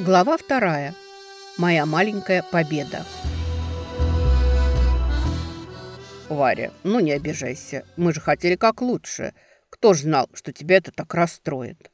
Глава вторая. Моя маленькая победа. Варя, ну не обижайся. Мы же хотели как лучше. Кто ж знал, что тебя это так расстроит?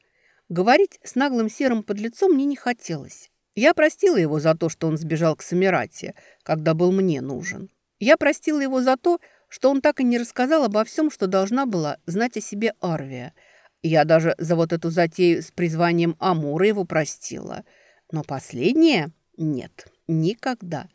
Говорить с наглым серым подлецом мне не хотелось. Я простила его за то, что он сбежал к Самирате, когда был мне нужен. Я простила его за то, что он так и не рассказал обо всем, что должна была знать о себе Арвия. Я даже за вот эту затею с призванием Амура его простила – но последнее – нет, никогда.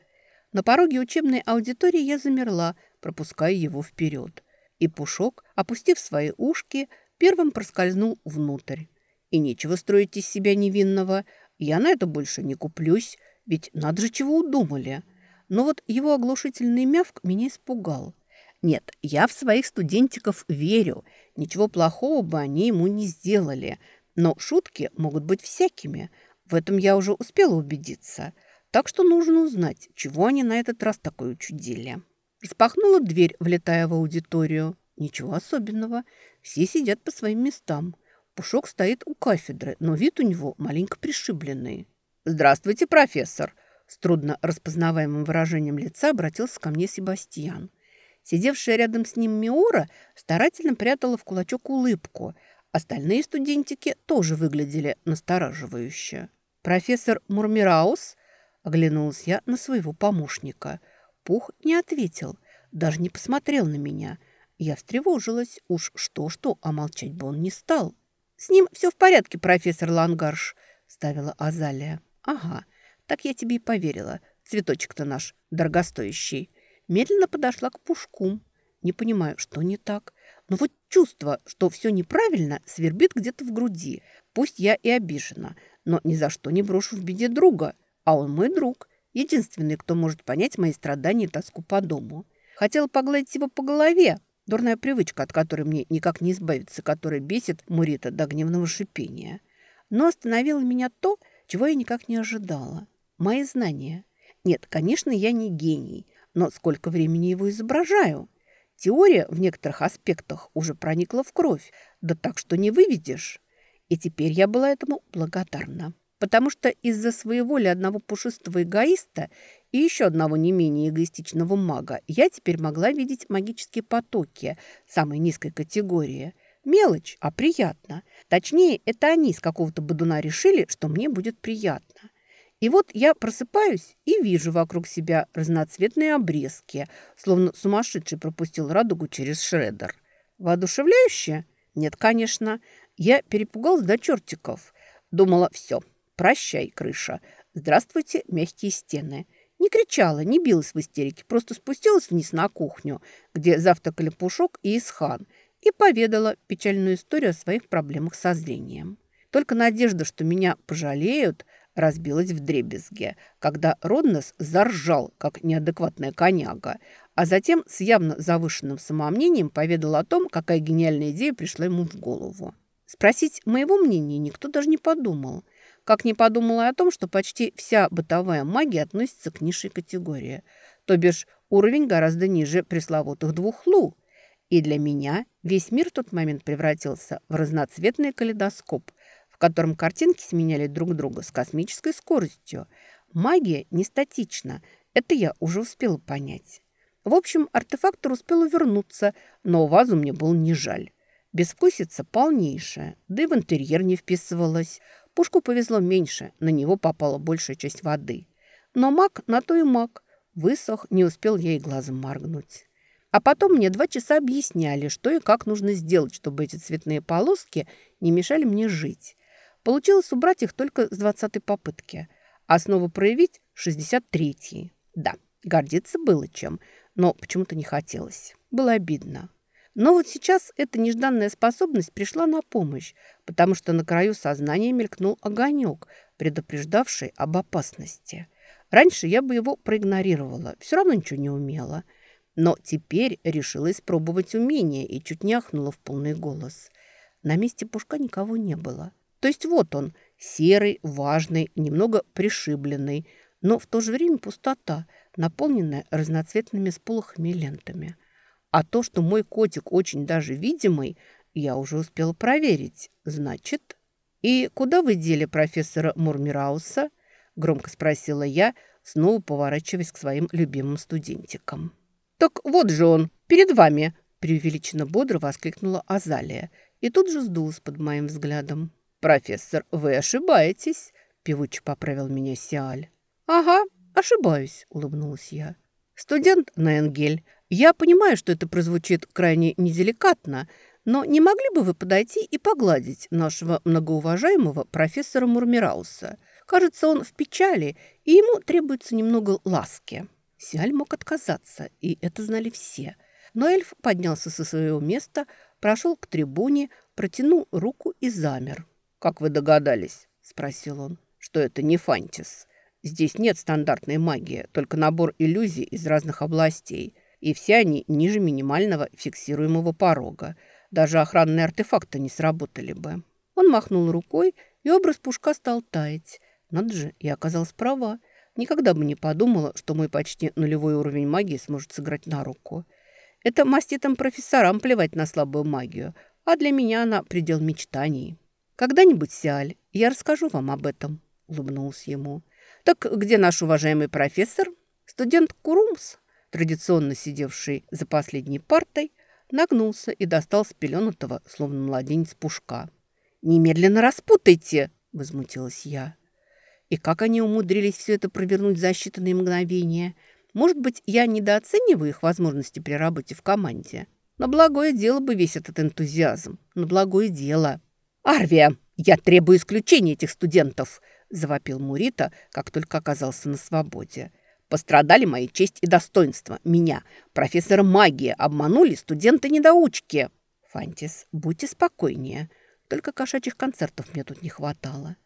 На пороге учебной аудитории я замерла, пропуская его вперед. И Пушок, опустив свои ушки, первым проскользнул внутрь. И нечего строить из себя невинного. Я на это больше не куплюсь, ведь надо же чего удумали. Но вот его оглушительный мявк меня испугал. Нет, я в своих студентиков верю. Ничего плохого бы они ему не сделали. Но шутки могут быть всякими – в этом я уже успела убедиться. Так что нужно узнать, чего они на этот раз такое учудили. Распахнула дверь, влетая в аудиторию. Ничего особенного. Все сидят по своим местам. Пушок стоит у кафедры, но вид у него маленько пришибленный. «Здравствуйте, профессор!» С трудно распознаваемым выражением лица обратился ко мне Себастьян. Сидевшая рядом с ним Миора старательно прятала в кулачок улыбку. Остальные студентики тоже выглядели настораживающе. «Профессор Мурмираус?» – оглянулась я на своего помощника. Пух не ответил, даже не посмотрел на меня. Я встревожилась. Уж что-что, а молчать бы он не стал. «С ним все в порядке, профессор Лангарш», – ставила Азалия. «Ага, так я тебе и поверила. Цветочек-то наш дорогостоящий». Медленно подошла к пушку. Не понимаю, что не так. Но вот чувство, что все неправильно, свербит где-то в груди. Пусть я и обижена, но ни за что не брошу в беде друга. А он мой друг, единственный, кто может понять мои страдания и тоску по дому. Хотела погладить его по голове. Дурная привычка, от которой мне никак не избавиться, которая бесит Мурита до гневного шипения. Но остановило меня то, чего я никак не ожидала. Мои знания. Нет, конечно, я не гений, но сколько времени его изображаю. Теория в некоторых аспектах уже проникла в кровь, да так, что не выведешь. И теперь я была этому благодарна. Потому что из-за своего ли одного пушистого эгоиста и еще одного не менее эгоистичного мага я теперь могла видеть магические потоки самой низкой категории. Мелочь, а приятно. Точнее, это они с какого-то бодуна решили, что мне будет приятно. И вот я просыпаюсь и вижу вокруг себя разноцветные обрезки, словно сумасшедший пропустил радугу через шредер. Воодушевляюще? Нет, конечно. Я перепугалась до чертиков. Думала, все, прощай, крыша. Здравствуйте, мягкие стены. Не кричала, не билась в истерике, просто спустилась вниз на кухню, где завтракали Пушок и Исхан, и поведала печальную историю о своих проблемах со зрением. Только надежда, что меня пожалеют, разбилась в дребезге, когда Роднос заржал, как неадекватная коняга, а затем с явно завышенным самомнением поведал о том, какая гениальная идея пришла ему в голову. Спросить моего мнения никто даже не подумал. Как не подумала о том, что почти вся бытовая магия относится к низшей категории. То бишь уровень гораздо ниже пресловутых двух лу. И для меня весь мир в тот момент превратился в разноцветный калейдоскоп, в котором картинки сменяли друг друга с космической скоростью. Магия не статична, это я уже успела понять. В общем, артефактор успел увернуться, но вазу мне было не жаль. Безвкусица полнейшая, да и в интерьер не вписывалась. Пушку повезло меньше, на него попала большая часть воды. Но маг на то и маг. Высох, не успел и глазом моргнуть. А потом мне два часа объясняли, что и как нужно сделать, чтобы эти цветные полоски не мешали мне жить. Получилось убрать их только с двадцатой попытки, а снова проявить шестьдесят третьей. Да, гордиться было чем, но почему-то не хотелось. Было обидно. Но вот сейчас эта нежданная способность пришла на помощь, потому что на краю сознания мелькнул огонек, предупреждавший об опасности. Раньше я бы его проигнорировала, все равно ничего не умела. Но теперь решила испробовать умение и чуть не ахнула в полный голос. На месте пушка никого не было. То есть вот он, серый, важный, немного пришибленный, но в то же время пустота, наполненная разноцветными сполохами лентами – а то, что мой котик очень даже видимый, я уже успела проверить. Значит... И куда вы дели профессора Мурмирауса? Громко спросила я, снова поворачиваясь к своим любимым студентикам. «Так вот же он, перед вами!» преувеличенно бодро воскликнула Азалия и тут же сдулась под моим взглядом. «Профессор, вы ошибаетесь!» певуче поправил меня Сиаль. «Ага, ошибаюсь», — улыбнулась я. «Студент Ненгель, я понимаю, что это прозвучит крайне неделикатно, но не могли бы вы подойти и погладить нашего многоуважаемого профессора Мурмирауса? Кажется, он в печали, и ему требуется немного ласки». Сиаль мог отказаться, и это знали все. Но эльф поднялся со своего места, прошел к трибуне, протянул руку и замер. «Как вы догадались?» – спросил он. «Что это не фантис?» Здесь нет стандартной магии, только набор иллюзий из разных областей. И все они ниже минимального фиксируемого порога. Даже охранные артефакты не сработали бы. Он махнул рукой, и образ пушка стал таять. Надо же, я оказалась права. Никогда бы не подумала, что мой почти нулевой уровень магии сможет сыграть на руку. Это маститым профессорам плевать на слабую магию, а для меня она предел мечтаний. Когда-нибудь, Сиаль, я расскажу вам об этом, улыбнулся ему. «Так где наш уважаемый профессор?» Студент Курумс, традиционно сидевший за последней партой, нагнулся и достал с пеленутого, словно младенец, пушка. «Немедленно распутайте!» – возмутилась я. И как они умудрились все это провернуть за считанные мгновения? Может быть, я недооцениваю их возможности при работе в команде? На благое дело бы весь этот энтузиазм. На благое дело. «Арвия, я требую исключения этих студентов!» – завопил Мурита, как только оказался на свободе. «Пострадали мои честь и достоинство. Меня, профессора магии, обманули студенты-недоучки». «Фантис, будьте спокойнее. Только кошачьих концертов мне тут не хватало.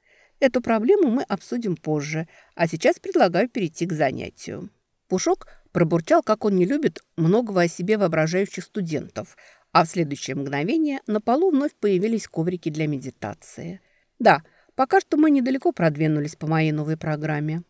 Эту проблему мы обсудим позже, а сейчас предлагаю перейти к занятию». Пушок пробурчал, как он не любит многого о себе воображающих студентов, а в следующее мгновение на полу вновь появились коврики для медитации. Да, Пока что мы недалеко продвинулись по моей новой программе.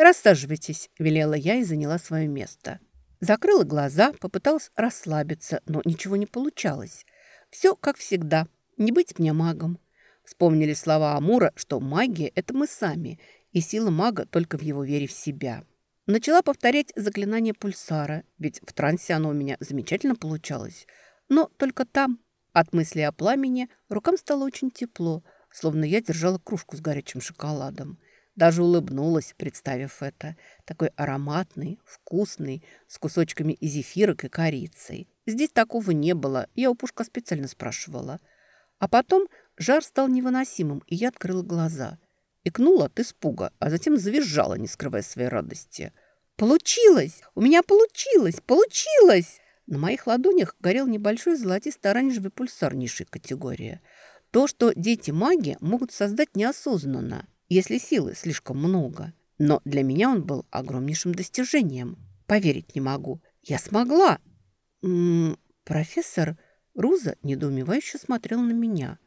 «Рассаживайтесь», – велела я и заняла свое место. Закрыла глаза, попыталась расслабиться, но ничего не получалось. Все как всегда. Не быть мне магом. Вспомнили слова Амура, что магия – это мы сами, и сила мага только в его вере в себя. Начала повторять заклинание пульсара, ведь в трансе оно у меня замечательно получалось. Но только там, от мысли о пламени, рукам стало очень тепло – словно я держала кружку с горячим шоколадом. Даже улыбнулась, представив это. Такой ароматный, вкусный, с кусочками и зефирок, и корицей. Здесь такого не было, я у Пушка специально спрашивала. А потом жар стал невыносимым, и я открыла глаза. Икнула от испуга, а затем завизжала, не скрывая своей радости. «Получилось! У меня получилось! Получилось!» На моих ладонях горел небольшой золотисто-оранжевый пульсар низшей категории – то, что дети-маги могут создать неосознанно, если силы слишком много. Но для меня он был огромнейшим достижением. Поверить не могу. Я смогла. М -м, профессор Руза недоумевающе смотрел на меня.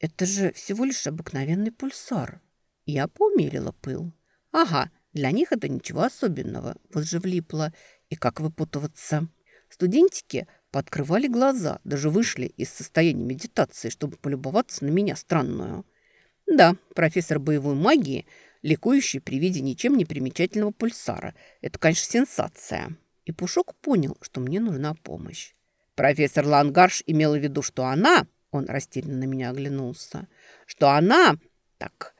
Это же всего лишь обыкновенный пульсар. Я поумерила пыл. Ага, для них это ничего особенного. Вот же влипло. И как выпутываться? Студентики Подкрывали глаза, даже вышли из состояния медитации, чтобы полюбоваться на меня странную. Да, профессор боевой магии, ликующий при виде ничем не примечательного пульсара. Это, конечно, сенсация. И Пушок понял, что мне нужна помощь. Профессор Лангарш имела в виду, что она, он растерянно на меня оглянулся, что она, так,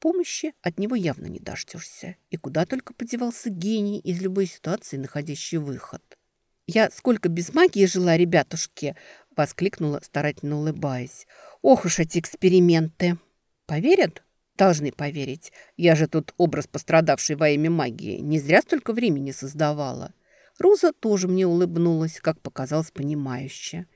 помощи от него явно не дождешься. И куда только подевался гений из любой ситуации, находящий выход. «Я сколько без магии жила, ребятушки!» – воскликнула, старательно улыбаясь. «Ох уж эти эксперименты!» «Поверят?» «Должны поверить. Я же тут образ пострадавшей во имя магии. Не зря столько времени создавала». Руза тоже мне улыбнулась, как показалось понимающе.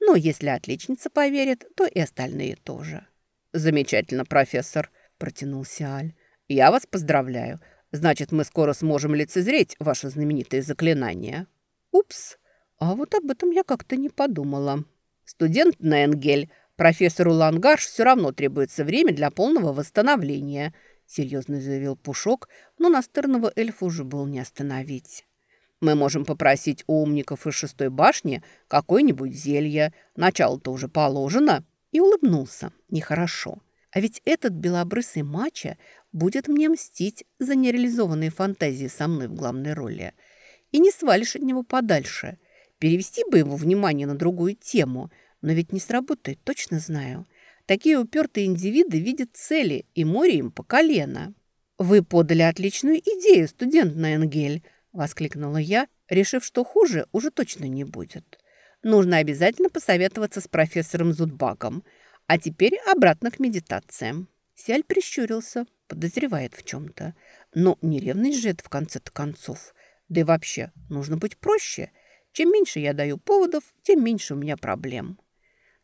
Но если отличница поверит, то и остальные тоже. «Замечательно, профессор», – протянул Сиаль. «Я вас поздравляю. Значит, мы скоро сможем лицезреть ваши знаменитые заклинания». Упс, а вот об этом я как-то не подумала. Студент Ненгель, профессору Лангарш все равно требуется время для полного восстановления, серьезно заявил Пушок, но настырного эльфа уже был не остановить. Мы можем попросить у умников из шестой башни какое-нибудь зелье. Начало-то уже положено. И улыбнулся. Нехорошо. А ведь этот белобрысый мача будет мне мстить за нереализованные фантазии со мной в главной роли. И не свалишь от него подальше. Перевести бы его внимание на другую тему, но ведь не сработает, точно знаю. Такие упертые индивиды видят цели, и море им по колено. «Вы подали отличную идею, студент Найнгель», – воскликнула я, решив, что хуже уже точно не будет. «Нужно обязательно посоветоваться с профессором Зудбаком. А теперь обратно к медитациям». Сиаль прищурился, подозревает в чем-то. Но не ревность же это в конце-то концов. Да и вообще, нужно быть проще. Чем меньше я даю поводов, тем меньше у меня проблем.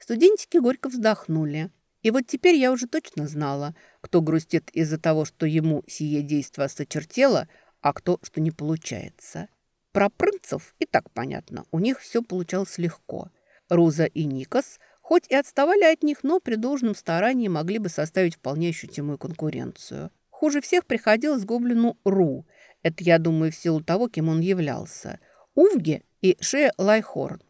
Студентики горько вздохнули. И вот теперь я уже точно знала, кто грустит из-за того, что ему сие действо сочертело, а кто, что не получается. Про принцев и так понятно, у них все получалось легко. Руза и Никас хоть и отставали от них, но при должном старании могли бы составить вполне ощутимую конкуренцию. Хуже всех приходилось гоблину Ру. Это, я думаю, в силу того, кем он являлся. Увге и Ше Лайхорн.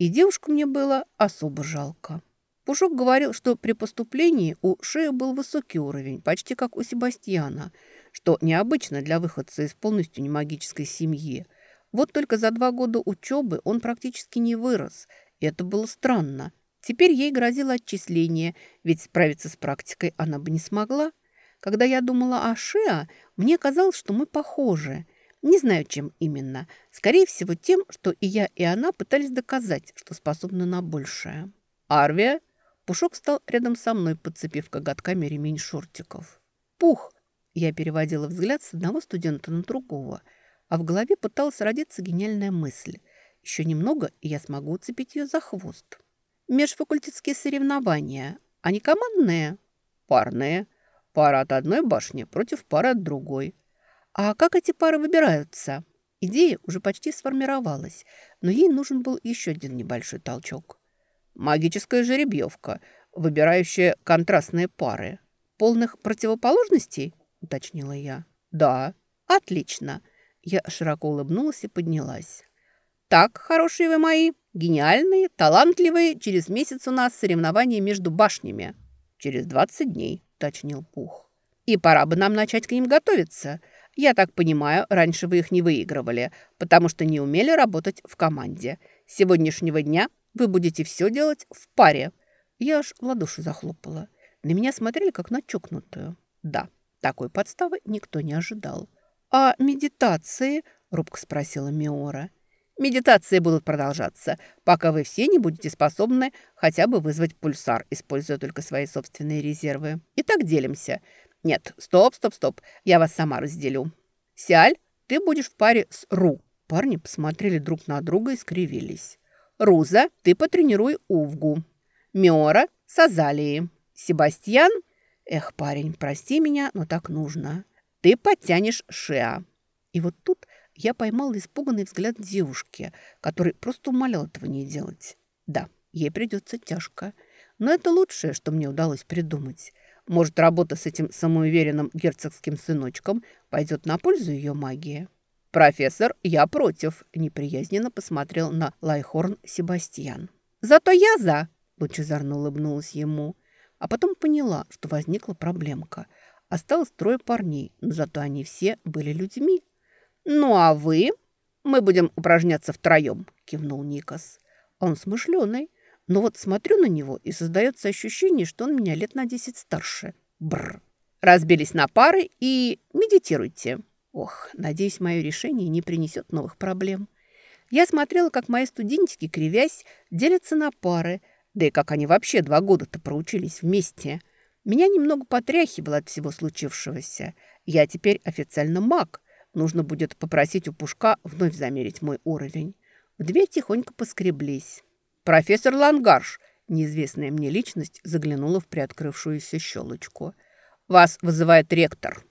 И девушку мне было особо жалко. Пушок говорил, что при поступлении у Шея был высокий уровень, почти как у Себастьяна, что необычно для выходца из полностью немагической семьи. Вот только за два года учебы он практически не вырос, и это было странно. Теперь ей грозило отчисление, ведь справиться с практикой она бы не смогла. Когда я думала о Шеа, мне казалось, что мы похожи. Не знаю, чем именно. Скорее всего, тем, что и я, и она пытались доказать, что способны на большее. «Арвия?» Пушок стал рядом со мной, подцепив коготками ремень шортиков. «Пух!» Я переводила взгляд с одного студента на другого, а в голове пыталась родиться гениальная мысль. Еще немного, и я смогу уцепить ее за хвост. Межфакультетские соревнования. Они командные? Парные. Пара от одной башни против пары от другой. А как эти пары выбираются? Идея уже почти сформировалась, но ей нужен был еще один небольшой толчок. Магическая жеребьевка, выбирающая контрастные пары. Полных противоположностей, уточнила я. Да, отлично. Я широко улыбнулась и поднялась. Так, хорошие вы мои, гениальные, талантливые, через месяц у нас соревнования между башнями. Через 20 дней, уточнил Пух. И пора бы нам начать к ним готовиться. Я так понимаю, раньше вы их не выигрывали, потому что не умели работать в команде. С сегодняшнего дня вы будете все делать в паре». Я аж в ладоши захлопала. На меня смотрели, как на чокнутую. Да, такой подставы никто не ожидал. «А медитации?» – робко спросила Миора. «Медитации будут продолжаться, пока вы все не будете способны хотя бы вызвать пульсар, используя только свои собственные резервы. И так делимся. Нет, стоп, стоп, стоп, я вас сама разделю. Сиаль, ты будешь в паре с Ру». Парни посмотрели друг на друга и скривились. Руза, ты потренируй Увгу. Миора с Азалией. Себастьян... Эх, парень, прости меня, но так нужно. Ты подтянешь Шеа. И вот тут я поймал испуганный взгляд девушки, который просто умолял этого не делать. Да, ей придется тяжко. Но это лучшее, что мне удалось придумать. Может, работа с этим самоуверенным герцогским сыночком пойдет на пользу ее магии. «Профессор, я против», – неприязненно посмотрел на Лайхорн Себастьян. «Зато я за», – лучезарно улыбнулась ему. А потом поняла, что возникла проблемка. Осталось трое парней, но зато они все были людьми. «Ну а вы?» «Мы будем упражняться втроем», – кивнул Никас. Он смышленый, но вот смотрю на него, и создается ощущение, что он меня лет на десять старше. Бррр. Разбились на пары и медитируйте. Ох, надеюсь, мое решение не принесет новых проблем. Я смотрела, как мои студентики, кривясь, делятся на пары, да и как они вообще два года-то проучились вместе. Меня немного потряхивало от всего случившегося. Я теперь официально маг. Нужно будет попросить у Пушка вновь замерить мой уровень. В дверь тихонько поскреблись. «Профессор Лангарш!» Неизвестная мне личность заглянула в приоткрывшуюся щелочку. «Вас вызывает ректор».